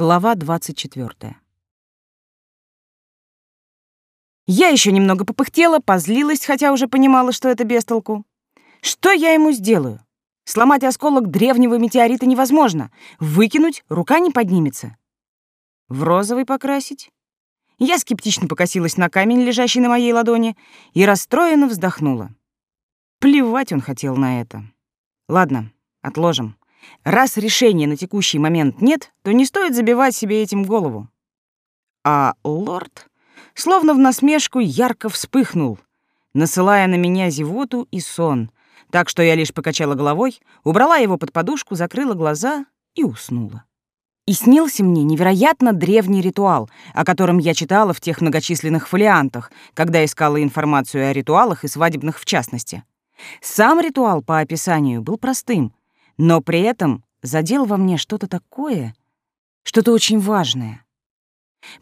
Глава 24. Я еще немного попыхтела, позлилась, хотя уже понимала, что это бестолку. Что я ему сделаю? Сломать осколок древнего метеорита невозможно. Выкинуть рука не поднимется. В розовый покрасить? Я скептично покосилась на камень, лежащий на моей ладони, и расстроенно вздохнула. Плевать он хотел на это. Ладно, отложим. Раз решения на текущий момент нет, то не стоит забивать себе этим голову. А лорд, словно в насмешку, ярко вспыхнул, насылая на меня зевоту и сон, так что я лишь покачала головой, убрала его под подушку, закрыла глаза и уснула. И снился мне невероятно древний ритуал, о котором я читала в тех многочисленных фолиантах, когда искала информацию о ритуалах и свадебных в частности. Сам ритуал по описанию был простым — но при этом задел во мне что-то такое, что-то очень важное.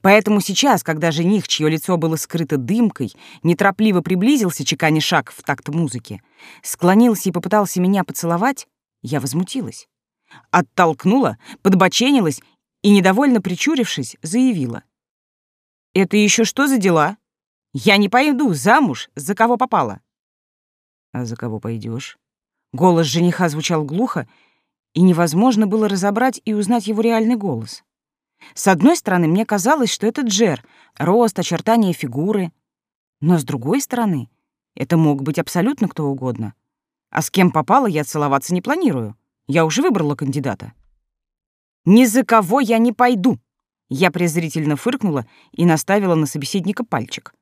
Поэтому сейчас, когда жених, чье лицо было скрыто дымкой, неторопливо приблизился, чеканя шаг в такт музыки, склонился и попытался меня поцеловать, я возмутилась. Оттолкнула, подбоченилась и, недовольно причурившись, заявила. «Это еще что за дела? Я не пойду замуж, за кого попало». «А за кого пойдешь? Голос жениха звучал глухо, и невозможно было разобрать и узнать его реальный голос. С одной стороны, мне казалось, что это Джер, рост, очертания фигуры. Но с другой стороны, это мог быть абсолютно кто угодно. А с кем попало, я целоваться не планирую. Я уже выбрала кандидата. «Ни за кого я не пойду!» Я презрительно фыркнула и наставила на собеседника пальчик.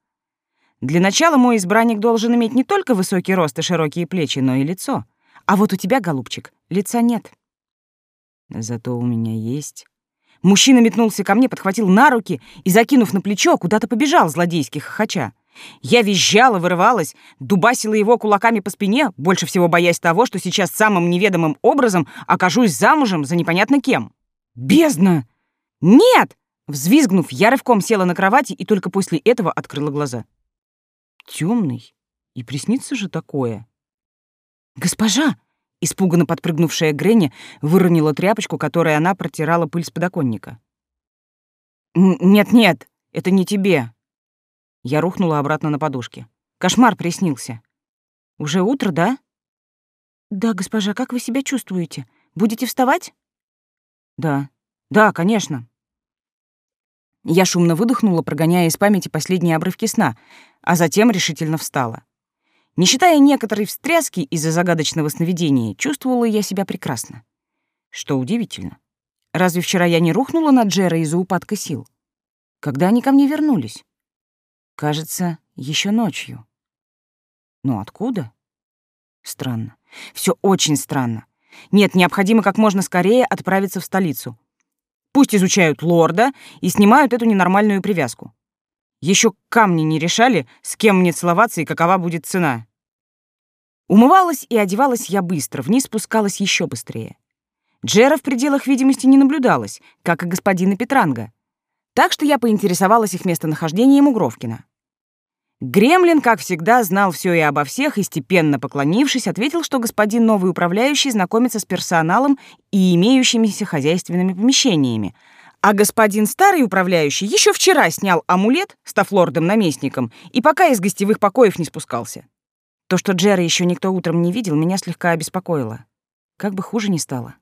Для начала мой избранник должен иметь не только высокий рост и широкие плечи, но и лицо — а вот у тебя, голубчик, лица нет. Зато у меня есть. Мужчина метнулся ко мне, подхватил на руки и, закинув на плечо, куда-то побежал, злодейски хохоча. Я визжала, вырывалась, дубасила его кулаками по спине, больше всего боясь того, что сейчас самым неведомым образом окажусь замужем за непонятно кем. Бездна! Нет! Взвизгнув, я рывком села на кровати и только после этого открыла глаза. Темный. И приснится же такое. «Госпожа!» — испуганно подпрыгнувшая Гренни выронила тряпочку, которой она протирала пыль с подоконника. «Нет-нет, это не тебе!» Я рухнула обратно на подушке. Кошмар приснился. «Уже утро, да?» «Да, госпожа, как вы себя чувствуете? Будете вставать?» «Да, да, конечно». Я шумно выдохнула, прогоняя из памяти последние обрывки сна, а затем решительно встала. Не считая некоторой встряски из-за загадочного сновидения, чувствовала я себя прекрасно. Что удивительно. Разве вчера я не рухнула на Джера из-за упадка сил? Когда они ко мне вернулись? Кажется, еще ночью. Но откуда? Странно. Все очень странно. Нет, необходимо как можно скорее отправиться в столицу. Пусть изучают лорда и снимают эту ненормальную привязку. Еще камни не решали, с кем мне целоваться и какова будет цена. Умывалась и одевалась я быстро, вниз спускалась еще быстрее. Джера в пределах видимости не наблюдалась, как и господина Петранга. Так что я поинтересовалась их местонахождением у Гровкина. Гремлин, как всегда, знал все и обо всех, и степенно поклонившись, ответил, что господин новый управляющий знакомится с персоналом и имеющимися хозяйственными помещениями, а господин старый управляющий еще вчера снял амулет, став лордом-наместником, и пока из гостевых покоев не спускался. То, что Джера еще никто утром не видел, меня слегка обеспокоило. Как бы хуже не стало.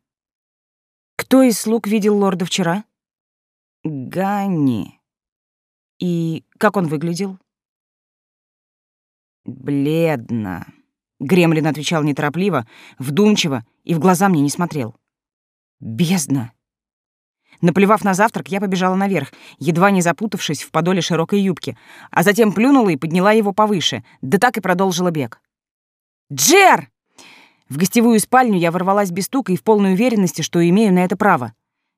Кто из слуг видел лорда вчера? Ганни. И как он выглядел? Бледно. Гремлин отвечал неторопливо, вдумчиво и в глаза мне не смотрел. Бездна. Наплевав на завтрак, я побежала наверх, едва не запутавшись в подоле широкой юбки, а затем плюнула и подняла его повыше, да так и продолжила бег. «Джер!» В гостевую спальню я ворвалась без стука и в полной уверенности, что имею на это право.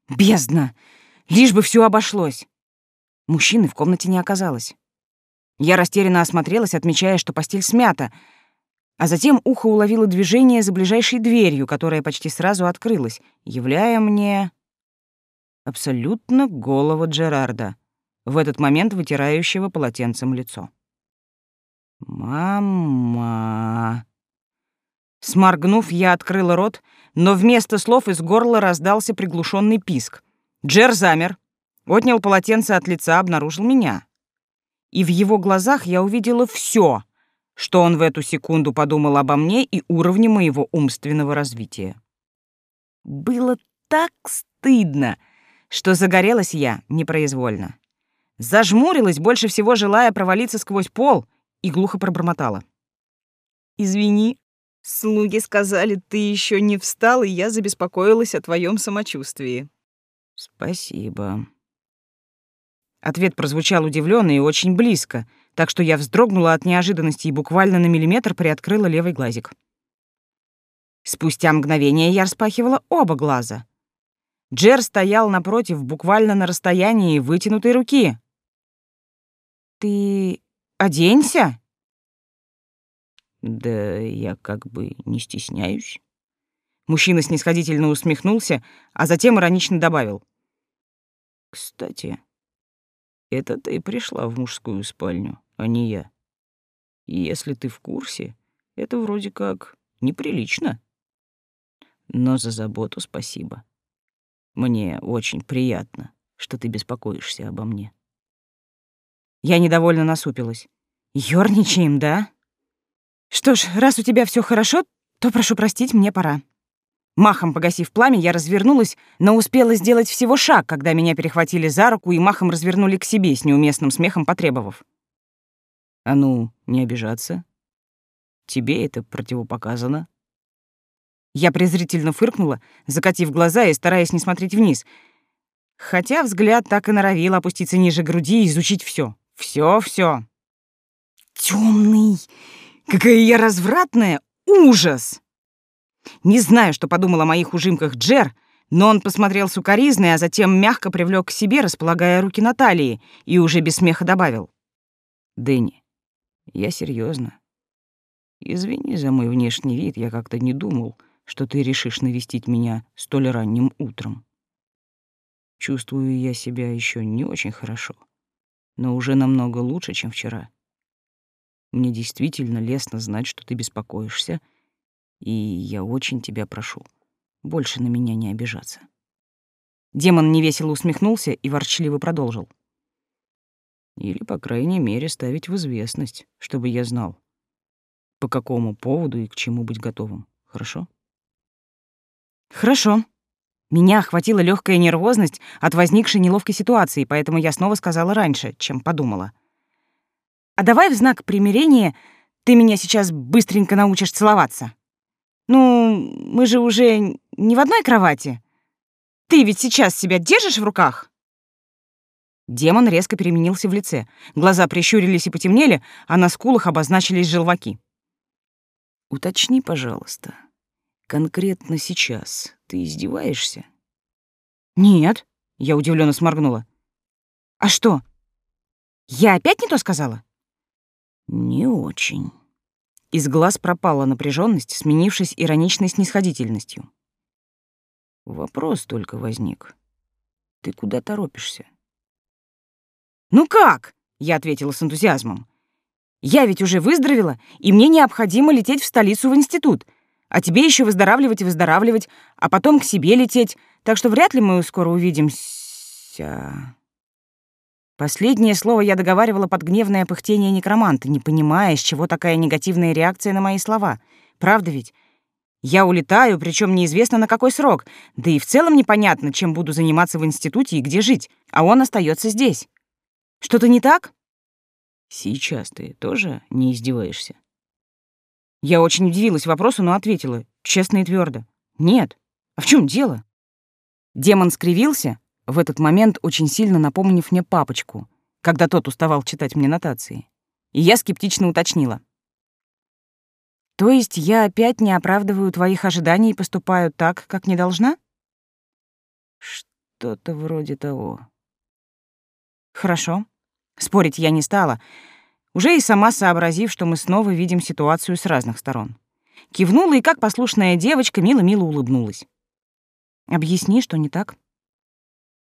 Бездна! Лишь бы все обошлось. Мужчины в комнате не оказалось. Я растерянно осмотрелась, отмечая, что постель смята, а затем ухо уловило движение за ближайшей дверью, которая почти сразу открылась, являя мне абсолютно голого Джерарда, в этот момент вытирающего полотенцем лицо. «Мама...» Сморгнув, я открыла рот, но вместо слов из горла раздался приглушенный писк. Джер замер, отнял полотенце от лица, обнаружил меня. И в его глазах я увидела все, что он в эту секунду подумал обо мне и уровне моего умственного развития. Было так стыдно, что загорелась я непроизвольно. Зажмурилась, больше всего желая провалиться сквозь пол, и глухо пробормотала. «Извини, слуги сказали, ты еще не встал, и я забеспокоилась о твоем самочувствии». «Спасибо». Ответ прозвучал удивленно и очень близко, так что я вздрогнула от неожиданности и буквально на миллиметр приоткрыла левый глазик. Спустя мгновение я распахивала оба глаза. Джер стоял напротив, буквально на расстоянии вытянутой руки. «Ты оденься?» «Да я как бы не стесняюсь». Мужчина снисходительно усмехнулся, а затем иронично добавил. «Кстати, это ты пришла в мужскую спальню, а не я. И если ты в курсе, это вроде как неприлично. Но за заботу спасибо. Мне очень приятно, что ты беспокоишься обо мне. Я недовольно насупилась. Ёрничаем, да? Что ж, раз у тебя все хорошо, то прошу простить, мне пора. Махом погасив пламя, я развернулась, но успела сделать всего шаг, когда меня перехватили за руку и махом развернули к себе с неуместным смехом потребовав. «А ну, не обижаться. Тебе это противопоказано». Я презрительно фыркнула, закатив глаза и стараясь не смотреть вниз, хотя взгляд так и норовил опуститься ниже груди и изучить все, все, все. Темный, какая я развратная, ужас! Не знаю, что подумал о моих ужимках Джер, но он посмотрел сукоризной, а затем мягко привлек к себе, располагая руки на талии, и уже без смеха добавил. «Дэнни, я серьезно. Извини за мой внешний вид, я как-то не думал, что ты решишь навестить меня столь ранним утром. Чувствую я себя еще не очень хорошо, но уже намного лучше, чем вчера. Мне действительно лестно знать, что ты беспокоишься — и я очень тебя прошу, больше на меня не обижаться. Демон невесело усмехнулся и ворчливо продолжил. Или, по крайней мере, ставить в известность, чтобы я знал, по какому поводу и к чему быть готовым. Хорошо? Хорошо. Меня охватила легкая нервозность от возникшей неловкой ситуации, поэтому я снова сказала раньше, чем подумала. А давай в знак примирения ты меня сейчас быстренько научишь целоваться. Ну, мы же уже не в одной кровати. Ты ведь сейчас себя держишь в руках? Демон резко переменился в лице. Глаза прищурились и потемнели, а на скулах обозначились желваки. Уточни, пожалуйста, конкретно сейчас ты издеваешься? Нет, я удивленно сморгнула. А что? Я опять не то сказала? Не очень. Из глаз пропала напряженность, сменившись ироничной снисходительностью. Вопрос только возник. Ты куда торопишься? Ну как? Я ответила с энтузиазмом. Я ведь уже выздоровела, и мне необходимо лететь в столицу в институт. А тебе еще выздоравливать и выздоравливать, а потом к себе лететь. Так что вряд ли мы скоро увидимся. Последнее слово я договаривала под гневное пыхтение некроманта, не понимая, с чего такая негативная реакция на мои слова. Правда ведь? Я улетаю, причем неизвестно на какой срок, да и в целом непонятно, чем буду заниматься в институте и где жить, а он остается здесь. Что-то не так? Сейчас ты тоже не издеваешься? Я очень удивилась вопросу, но ответила, честно и твердо. Нет. А в чем дело? Демон скривился, в этот момент очень сильно напомнив мне папочку, когда тот уставал читать мне нотации. И я скептично уточнила. «То есть я опять не оправдываю твоих ожиданий и поступаю так, как не должна?» «Что-то вроде того». «Хорошо». Спорить я не стала, уже и сама сообразив, что мы снова видим ситуацию с разных сторон. Кивнула и, как послушная девочка, мило-мило улыбнулась. «Объясни, что не так?»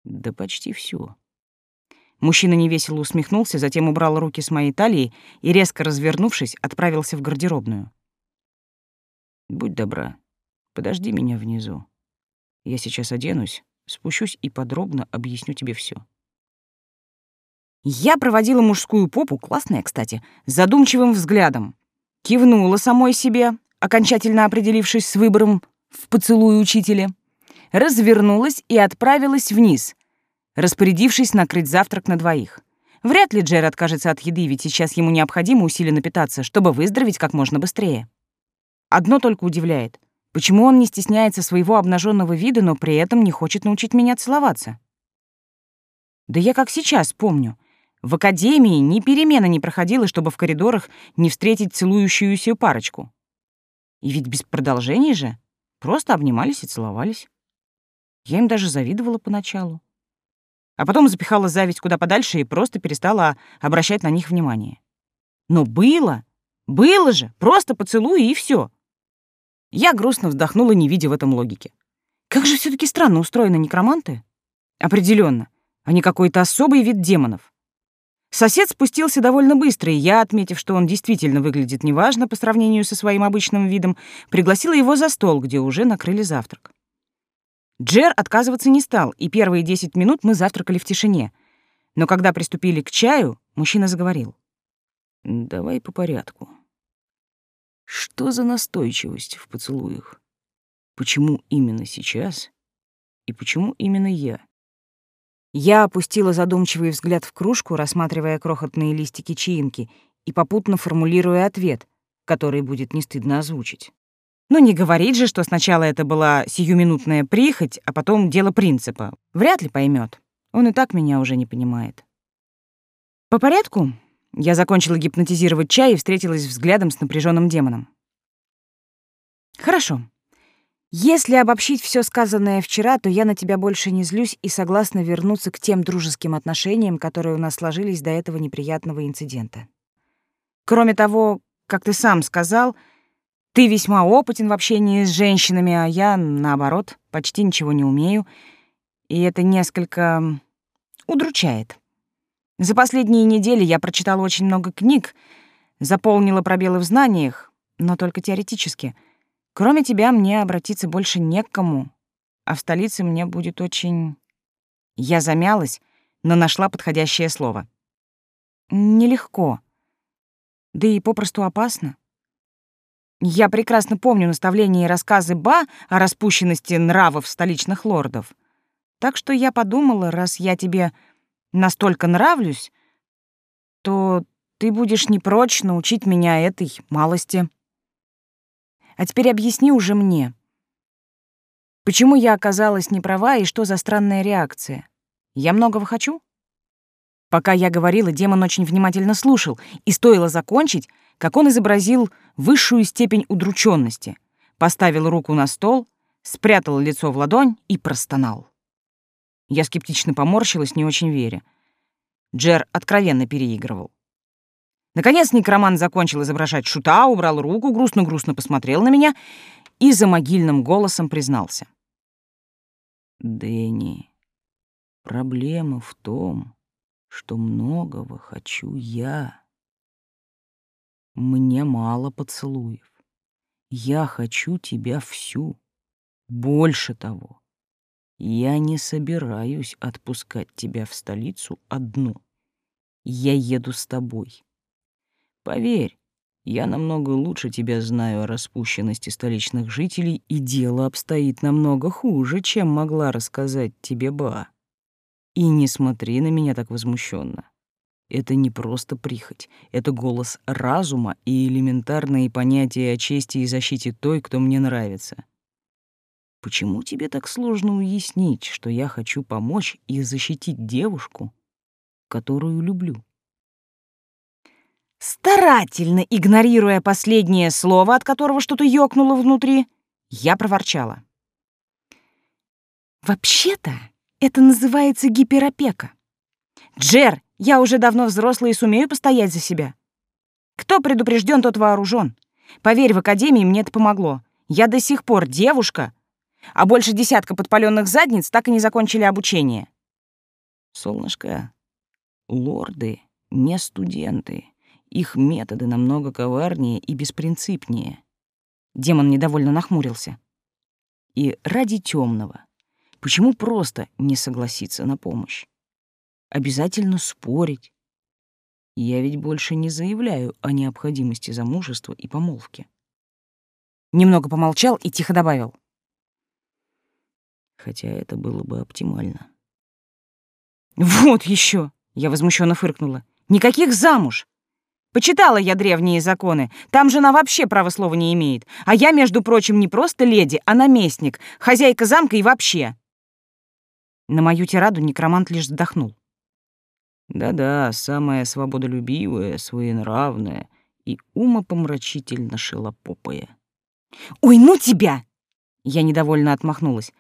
Да почти все. Мужчина невесело усмехнулся, затем убрал руки с моей талии и, резко развернувшись, отправился в гардеробную. «Будь добра, подожди меня внизу. Я сейчас оденусь, Спущусь и подробно объясню тебе все. Я проводила мужскую попу, классная, кстати, задумчивым взглядом. Кивнула самой себе, окончательно определившись с выбором в поцелуй учителя. Развернулась и отправилась вниз, распорядившись накрыть завтрак на двоих. Вряд ли Джер откажется от еды, ведь сейчас ему необходимо усиленно питаться, чтобы выздороветь как можно быстрее. Одно только удивляет. Почему он не стесняется своего обнаженного вида, но при этом не хочет научить меня целоваться? Да я как сейчас помню. В академии ни перемена не проходила, чтобы в коридорах не встретить целующуюся парочку. И ведь без продолжений же. Просто обнимались и целовались. Я им даже завидовала поначалу. А потом запихала зависть куда подальше и просто перестала обращать на них внимание. Но было, было же, просто поцелуй и все. Я грустно вздохнула, не видя в этом логики. Как же все таки странно устроены некроманты? Определенно, они какой-то особый вид демонов. Сосед спустился довольно быстро, и я, отметив, что он действительно выглядит неважно по сравнению со своим обычным видом, пригласила его за стол, где уже накрыли завтрак. Джер отказываться не стал, и первые десять минут мы завтракали в тишине. Но когда приступили к чаю, мужчина заговорил. «Давай по порядку. Что за настойчивость в поцелуях? Почему именно сейчас? И почему именно я? Я опустила задумчивый взгляд в кружку, рассматривая крохотные листики чаинки и попутно формулируя ответ, который будет не стыдно озвучить. Но не говорить же, что сначала это была сиюминутная прихоть, а потом дело принципа. Вряд ли поймет. Он и так меня уже не понимает. По порядку? Я закончила гипнотизировать чай и встретилась взглядом с напряженным демоном. Хорошо. Если обобщить все сказанное вчера, то я на тебя больше не злюсь и согласна вернуться к тем дружеским отношениям, которые у нас сложились до этого неприятного инцидента. Кроме того, как ты сам сказал, ты весьма опытен в общении с женщинами, а я, наоборот, почти ничего не умею, и это несколько удручает. За последние недели я прочитала очень много книг, заполнила пробелы в знаниях, но только теоретически — Кроме тебя мне обратиться больше не к кому, а в столице мне будет очень... Я замялась, но нашла подходящее слово. Нелегко. Да и попросту опасно. Я прекрасно помню наставления и рассказы Ба о распущенности нравов столичных лордов. Так что я подумала, раз я тебе настолько нравлюсь, то ты будешь не прочь научить меня этой малости. А теперь объясни уже мне. Почему я оказалась не права и что за странная реакция? Я многого хочу? Пока я говорила, демон очень внимательно слушал, и стоило закончить, как он изобразил высшую степень удрученности, поставил руку на стол, спрятал лицо в ладонь и простонал. Я скептично поморщилась, не очень веря. Джер откровенно переигрывал. Наконец некроман закончил изображать шута, убрал руку, грустно-грустно посмотрел на меня и за могильным голосом признался. «Дэнни, проблема в том, что многого хочу я. Мне мало поцелуев. Я хочу тебя всю. Больше того, я не собираюсь отпускать тебя в столицу одну. Я еду с тобой. Поверь, я намного лучше тебя знаю о распущенности столичных жителей, и дело обстоит намного хуже, чем могла рассказать тебе Ба. И не смотри на меня так возмущенно. Это не просто прихоть, это голос разума и элементарные понятия о чести и защите той, кто мне нравится. Почему тебе так сложно уяснить, что я хочу помочь и защитить девушку, которую люблю? Старательно игнорируя последнее слово, от которого что-то ёкнуло внутри, я проворчала. «Вообще-то это называется гиперопека. Джер, я уже давно взрослый и сумею постоять за себя. Кто предупрежден, тот вооружен. Поверь, в академии мне это помогло. Я до сих пор девушка, а больше десятка подпаленных задниц так и не закончили обучение. Солнышко, лорды не студенты. Их методы намного коварнее и беспринципнее. Демон недовольно нахмурился. И ради темного, Почему просто не согласиться на помощь? Обязательно спорить. Я ведь больше не заявляю о необходимости замужества и помолвки. Немного помолчал и тихо добавил. Хотя это было бы оптимально. Вот еще! Я возмущенно фыркнула. Никаких замуж! Почитала я древние законы. Там жена вообще права слова не имеет. А я, между прочим, не просто леди, а наместник, хозяйка замка и вообще. На мою тираду некромант лишь вздохнул. Да-да, самая свободолюбивая, своенравная и умопомрачительно шелопопая. «Ой, ну тебя!» Я недовольно отмахнулась.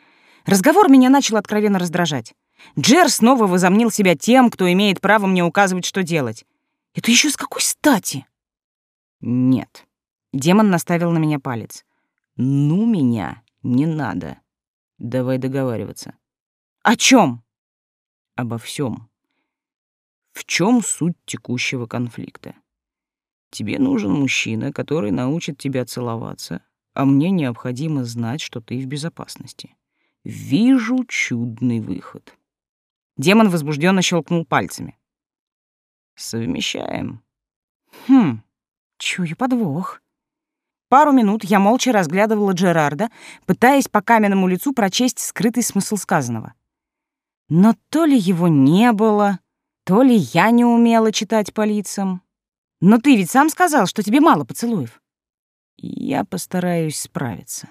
Разговор меня начал откровенно раздражать. Джер снова возомнил себя тем, кто имеет право мне указывать, что делать. Это еще с какой стати? Нет. Демон наставил на меня палец. Ну, меня не надо. Давай договариваться. О чем? Обо всем. В чем суть текущего конфликта? Тебе нужен мужчина, который научит тебя целоваться, а мне необходимо знать, что ты в безопасности. Вижу чудный выход. Демон возбужденно щелкнул пальцами. Совмещаем. Хм, чую подвох. Пару минут я молча разглядывала Джерарда, пытаясь по каменному лицу прочесть скрытый смысл сказанного. Но то ли его не было, то ли я не умела читать по лицам. Но ты ведь сам сказал, что тебе мало поцелуев. Я постараюсь справиться.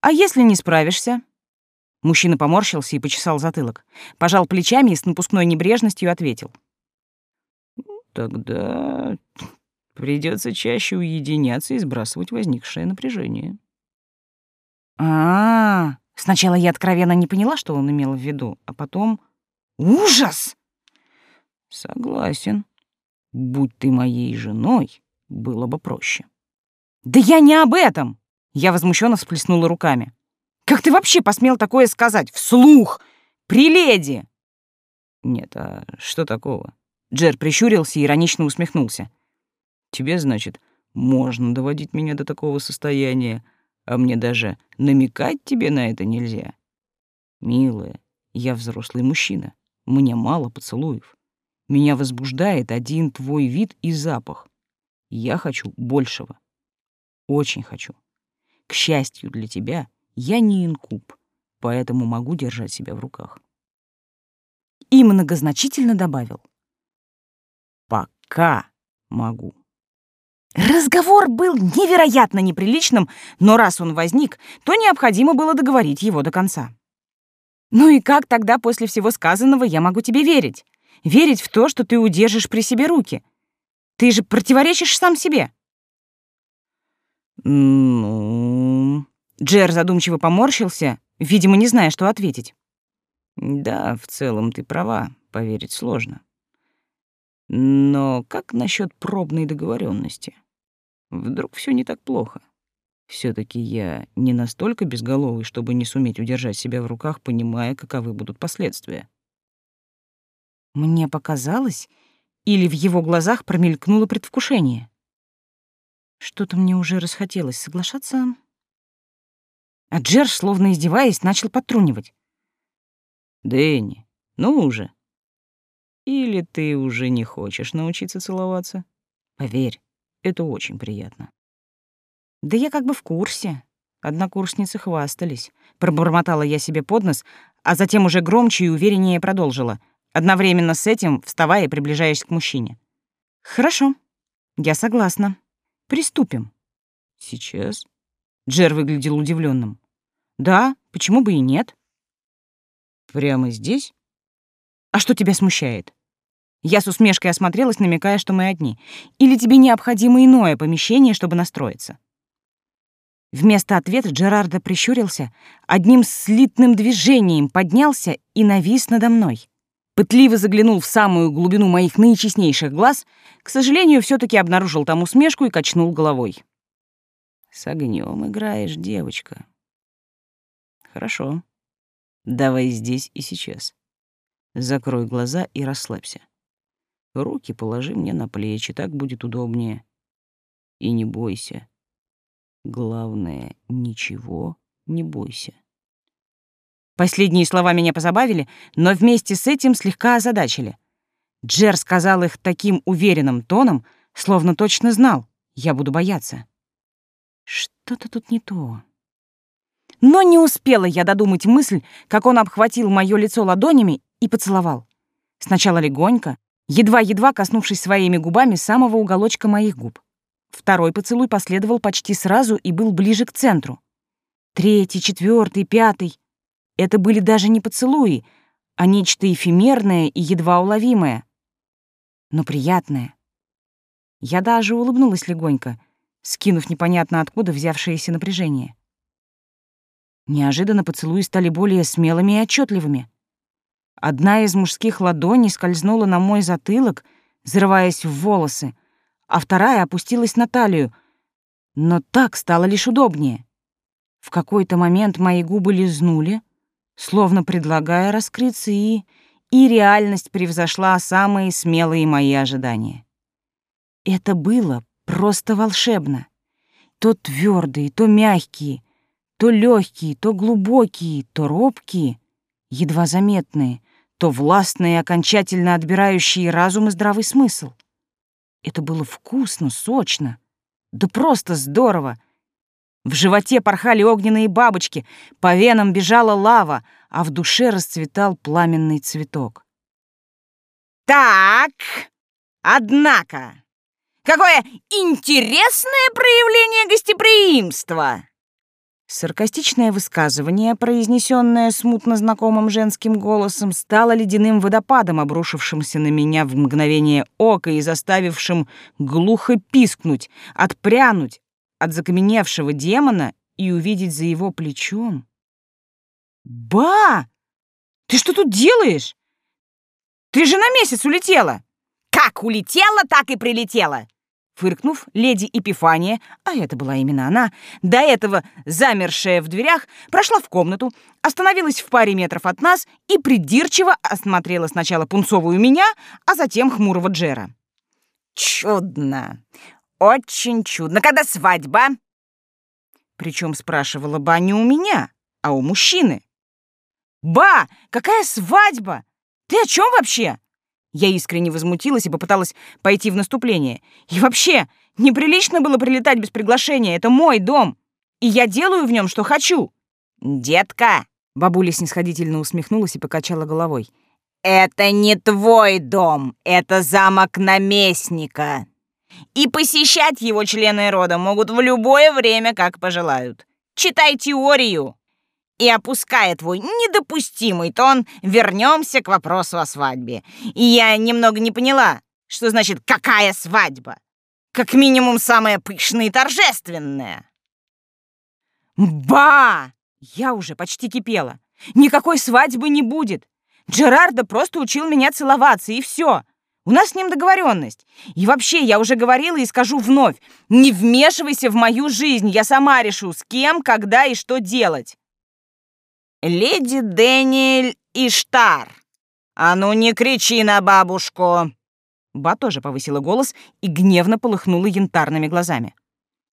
А если не справишься? Мужчина поморщился и почесал затылок, пожал плечами и с напускной небрежностью ответил. «Тогда придется чаще уединяться и сбрасывать возникшее напряжение». А, -а, а Сначала я откровенно не поняла, что он имел в виду, а потом... Ужас! Согласен. Будь ты моей женой, было бы проще. Да я не об этом! Я возмущенно всплеснула руками. Как ты вообще посмел такое сказать? Вслух! При леди!» «Нет, а что такого?» Джер прищурился и иронично усмехнулся. «Тебе, значит, можно доводить меня до такого состояния, а мне даже намекать тебе на это нельзя? Милая, я взрослый мужчина, мне мало поцелуев. Меня возбуждает один твой вид и запах. Я хочу большего. Очень хочу. К счастью для тебя, я не инкуб, поэтому могу держать себя в руках. И многозначительно добавил. Пока могу. Разговор был невероятно неприличным, но раз он возник, то необходимо было договорить его до конца. Ну и как тогда после всего сказанного я могу тебе верить? Верить в то, что ты удержишь при себе руки? Ты же противоречишь сам себе. Ну, Джер задумчиво поморщился, видимо, не зная, что ответить. Да, в целом ты права, поверить сложно. Но как насчет пробной договоренности? Вдруг все не так плохо? все таки я не настолько безголовый, чтобы не суметь удержать себя в руках, понимая, каковы будут последствия. Мне показалось, или в его глазах промелькнуло предвкушение. Что-то мне уже расхотелось соглашаться, а Джерш, словно издеваясь, начал подтрунивать. «Дэнни, ну уже. Или ты уже не хочешь научиться целоваться? Поверь, это очень приятно». «Да я как бы в курсе. Однокурсницы хвастались». Пробормотала я себе под нос, а затем уже громче и увереннее продолжила, одновременно с этим вставая и приближаясь к мужчине. «Хорошо, я согласна. Приступим». «Сейчас?» Джер выглядел удивленным. Да, почему бы и нет? Прямо здесь? А что тебя смущает? Я с усмешкой осмотрелась, намекая, что мы одни. Или тебе необходимо иное помещение, чтобы настроиться? Вместо ответа Джерарда прищурился, одним слитным движением поднялся и навис надо мной. Пытливо заглянул в самую глубину моих наичестнейших глаз, к сожалению, все таки обнаружил там усмешку и качнул головой. С огнем играешь, девочка. Хорошо. Давай здесь и сейчас. Закрой глаза и расслабься. Руки положи мне на плечи, так будет удобнее. И не бойся. Главное, ничего не бойся. Последние слова меня позабавили, но вместе с этим слегка озадачили. Джер сказал их таким уверенным тоном, словно точно знал, я буду бояться. Что-то тут не то. Но не успела я додумать мысль, как он обхватил моё лицо ладонями и поцеловал. Сначала легонько, едва-едва коснувшись своими губами самого уголочка моих губ. Второй поцелуй последовал почти сразу и был ближе к центру. Третий, четвертый, пятый. Это были даже не поцелуи, а нечто эфемерное и едва уловимое. Но приятное. Я даже улыбнулась легонько, скинув непонятно откуда взявшееся напряжение. Неожиданно поцелуи стали более смелыми и отчетливыми. Одна из мужских ладоней скользнула на мой затылок, взрываясь в волосы, а вторая опустилась на талию, но так стало лишь удобнее. В какой-то момент мои губы лизнули, словно предлагая раскрыться, и... и реальность превзошла самые смелые мои ожидания. Это было просто волшебно. То твердые, то мягкие, то легкие, то глубокие, то робкие, едва заметные, то властные, окончательно отбирающие разум и здравый смысл. Это было вкусно, сочно, да просто здорово, в животе порхали огненные бабочки, по венам бежала лава, а в душе расцветал пламенный цветок. «Так, однако, какое интересное проявление гостеприимства!» Саркастичное высказывание, произнесенное смутно знакомым женским голосом, стало ледяным водопадом, обрушившимся на меня в мгновение ока и заставившим глухо пискнуть, отпрянуть, от закаменевшего демона и увидеть за его плечом. «Ба! Ты что тут делаешь? Ты же на месяц улетела!» «Как улетела, так и прилетела!» Фыркнув, леди Эпифания, а это была именно она, до этого замершая в дверях, прошла в комнату, остановилась в паре метров от нас и придирчиво осмотрела сначала пунцовую меня, а затем хмурого Джера. «Чудно! Очень чудно. Когда свадьба? Причем спрашивала Ба не у меня, а у мужчины. «Ба, какая свадьба? Ты о чем вообще?» Я искренне возмутилась и попыталась пойти в наступление. И вообще, неприлично было прилетать без приглашения. Это мой дом, и я делаю в нем, что хочу. «Детка!» — бабуля снисходительно усмехнулась и покачала головой. «Это не твой дом, это замок наместника и посещать его члены рода могут в любое время, как пожелают. Читай теорию. И опуская твой недопустимый тон, вернемся к вопросу о свадьбе. И я немного не поняла, что значит «какая свадьба?» Как минимум самая пышная и торжественная. Ба! Я уже почти кипела. Никакой свадьбы не будет. Джерардо просто учил меня целоваться, и все. У нас с ним договоренность. И вообще, я уже говорила и скажу вновь. Не вмешивайся в мою жизнь. Я сама решу, с кем, когда и что делать. Леди Дэниэль Иштар. А ну не кричи на бабушку. Ба тоже повысила голос и гневно полыхнула янтарными глазами.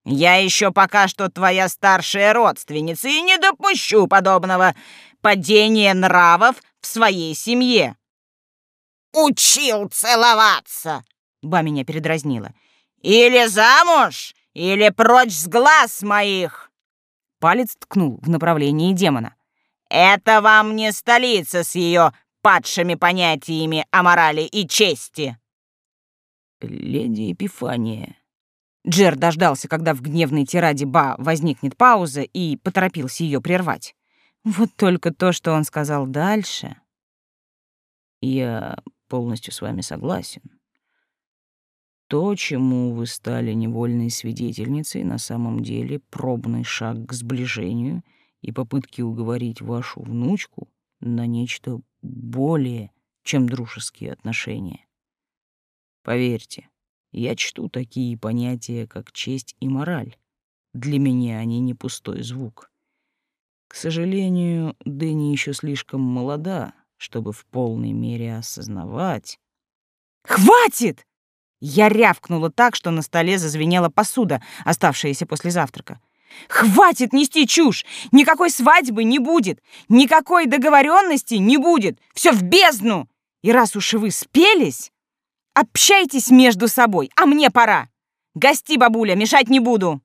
«Я еще пока что твоя старшая родственница и не допущу подобного падения нравов в своей семье учил целоваться!» Ба меня передразнила. «Или замуж, или прочь с глаз моих!» Палец ткнул в направлении демона. «Это вам не столица с ее падшими понятиями о морали и чести!» «Леди Эпифания...» Джер дождался, когда в гневной тираде Ба возникнет пауза, и поторопился ее прервать. Вот только то, что он сказал дальше... «Я полностью с вами согласен. То, чему вы стали невольной свидетельницей, на самом деле пробный шаг к сближению и попытки уговорить вашу внучку на нечто более, чем дружеские отношения. Поверьте, я чту такие понятия, как честь и мораль. Для меня они не пустой звук. К сожалению, Дэнни еще слишком молода, чтобы в полной мере осознавать... «Хватит!» Я рявкнула так, что на столе зазвенела посуда, оставшаяся после завтрака. Хватит нести чушь! Никакой свадьбы не будет! Никакой договоренности не будет! Все в бездну! И раз уж вы спелись, общайтесь между собой, а мне пора! Гости, бабуля, мешать не буду!»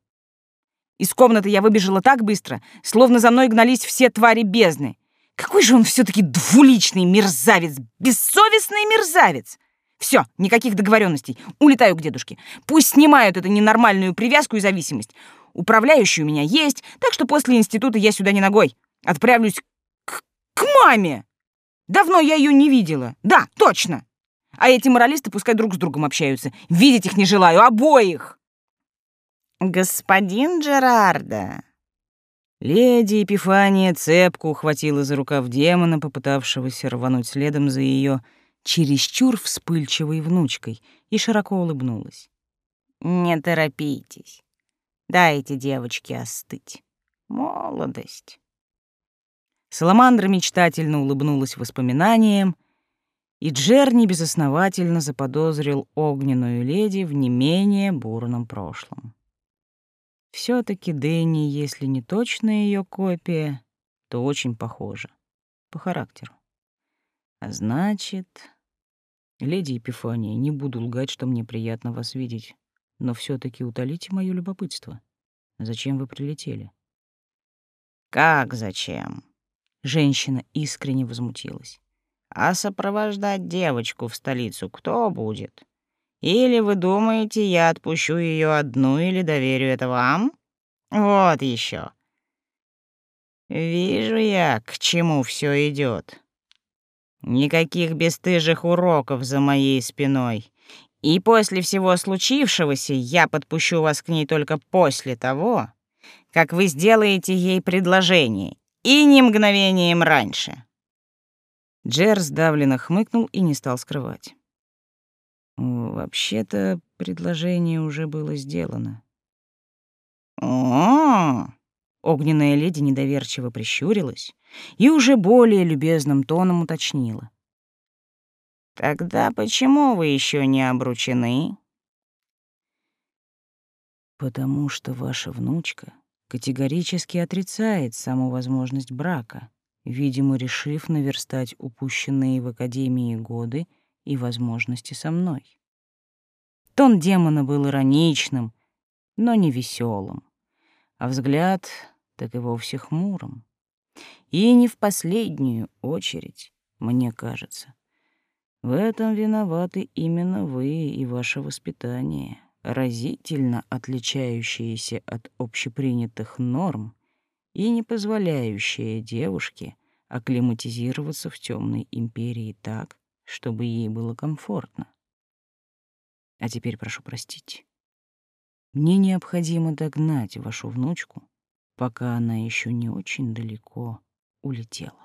Из комнаты я выбежала так быстро, словно за мной гнались все твари бездны. Какой же он все-таки двуличный мерзавец, бессовестный мерзавец! Все, никаких договоренностей. Улетаю к дедушке. Пусть снимают эту ненормальную привязку и зависимость. Управляющий у меня есть, так что после института я сюда не ногой. Отправлюсь к, к маме. Давно я ее не видела. Да, точно. А эти моралисты пускай друг с другом общаются. Видеть их не желаю, обоих. Господин Джерарда. Леди Епифания цепку ухватила за рукав демона, попытавшегося рвануть следом за ее чересчур вспыльчивой внучкой, и широко улыбнулась. «Не торопитесь. Дайте девочке остыть. Молодость». Саламандра мечтательно улыбнулась воспоминаниям, и Джерни безосновательно заподозрил огненную леди в не менее бурном прошлом. все таки Дэнни, если не точная ее копия, то очень похожа по характеру. А значит... Леди Епифания, не буду лгать, что мне приятно вас видеть, но все таки утолите моё любопытство. Зачем вы прилетели? Как зачем? Женщина искренне возмутилась. А сопровождать девочку в столицу кто будет? Или вы думаете, я отпущу ее одну или доверю это вам? Вот еще. Вижу я, к чему все идет. Никаких бесстыжих уроков за моей спиной. И после всего случившегося я подпущу вас к ней только после того, как вы сделаете ей предложение, и не мгновением раньше». Джер сдавленно хмыкнул и не стал скрывать. «Вообще-то предложение уже было сделано». «О-о-о!» Огненная леди недоверчиво прищурилась и уже более любезным тоном уточнила. «Тогда почему вы еще не обручены?» «Потому что ваша внучка категорически отрицает саму возможность брака, видимо, решив наверстать упущенные в Академии годы и возможности со мной». Тон демона был ироничным, но не веселым, а взгляд так и вовсе хмурым. И не в последнюю очередь, мне кажется. В этом виноваты именно вы и ваше воспитание, разительно отличающиеся от общепринятых норм и не позволяющие девушке акклиматизироваться в темной империи так, чтобы ей было комфортно. А теперь прошу простить. Мне необходимо догнать вашу внучку пока она еще не очень далеко улетела.